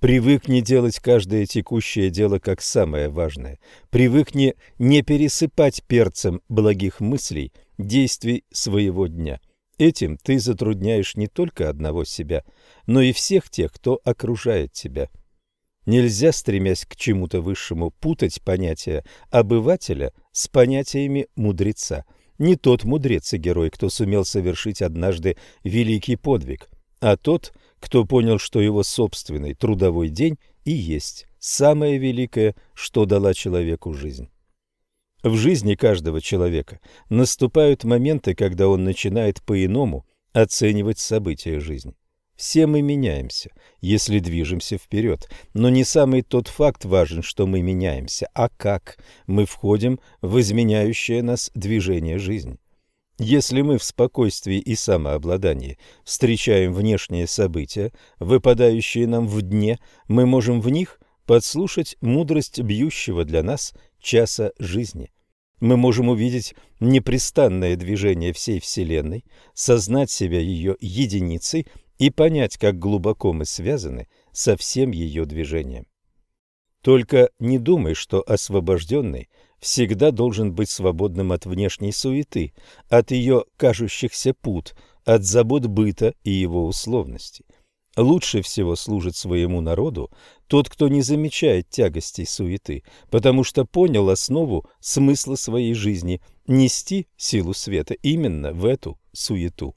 Привыкни делать каждое текущее дело как самое важное. Привыкни не пересыпать перцем благих мыслей, действий своего дня. Этим ты затрудняешь не только одного себя, но и всех тех, кто окружает тебя. Нельзя, стремясь к чему-то высшему, путать понятия обывателя с понятиями мудреца. Не тот мудрец и герой, кто сумел совершить однажды великий подвиг, а тот, кто понял, что его собственный трудовой день и есть самое великое, что дала человеку жизнь. В жизни каждого человека наступают моменты, когда он начинает по-иному оценивать события жизни. Все мы меняемся, если движемся вперед, но не самый тот факт важен, что мы меняемся, а как мы входим в изменяющее нас движение жизни. Если мы в спокойствии и самообладании встречаем внешние события, выпадающие нам в дне, мы можем в них подслушать мудрость бьющего для нас часа жизни. Мы можем увидеть непрестанное движение всей Вселенной, сознать себя ее единицей и понять, как глубоко мы связаны со всем ее движением. Только не думай, что освобожденный всегда должен быть свободным от внешней суеты, от ее кажущихся пут, от забот быта и его условностей. Лучше всего служит своему народу тот, кто не замечает тягостей суеты, потому что понял основу смысла своей жизни – нести силу света именно в эту суету.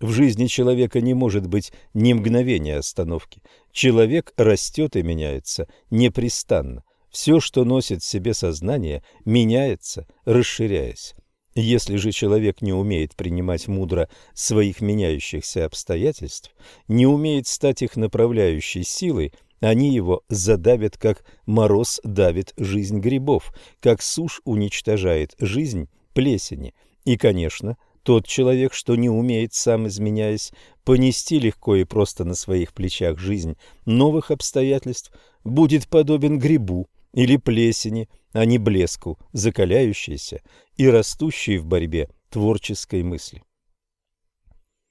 В жизни человека не может быть ни мгновения остановки. Человек растет и меняется непрестанно. Все, что носит в себе сознание, меняется, расширяясь. Если же человек не умеет принимать мудро своих меняющихся обстоятельств, не умеет стать их направляющей силой, они его задавят, как мороз давит жизнь грибов, как сушь уничтожает жизнь плесени. И, конечно, тот человек, что не умеет, сам изменяясь, понести легко и просто на своих плечах жизнь новых обстоятельств, будет подобен грибу, или плесени, а не блеску, закаляющейся и растущей в борьбе творческой мысли.